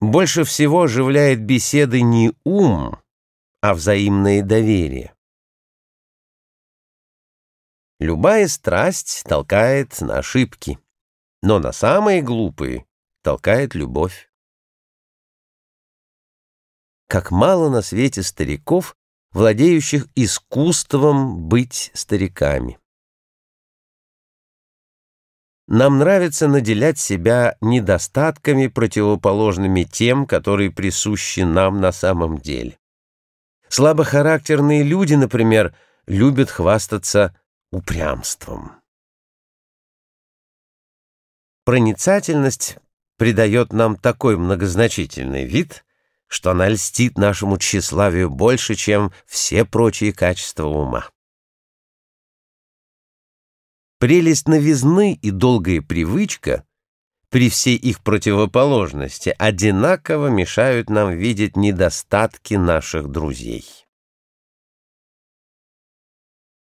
Больше всего оживляет беседы не ум, а взаимное доверие. Любая страсть толкает на ошибки, но на самые глупые толкает любовь. Как мало на свете стариков, владеющих искусством быть стариками. Нам нравится наделять себя недостатками, противоположными тем, которые присущи нам на самом деле. Слабохарактерные люди, например, любят хвастаться упрямством. Проницательность придает нам такой многозначительный вид, что она льстит нашему тщеславию больше, чем все прочие качества ума. Прелесть новизны и долгая привычка при всей их противоположности одинаково мешают нам видеть недостатки наших друзей.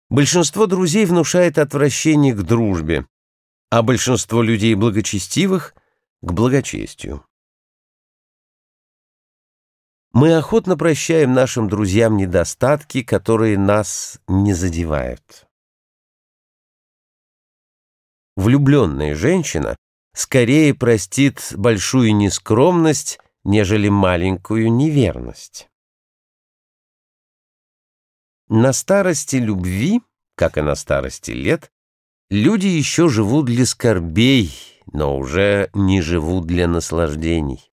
Большинство друзей внушает отвращение к дружбе, а большинство людей благочестивых — к благочестию. Мы охотно прощаем нашим друзьям недостатки, которые нас не задевают. Влюбленная женщина скорее простит большую нескромность, нежели маленькую неверность. На старости любви, как и на старости лет, люди еще живут для скорбей, но уже не живут для наслаждений.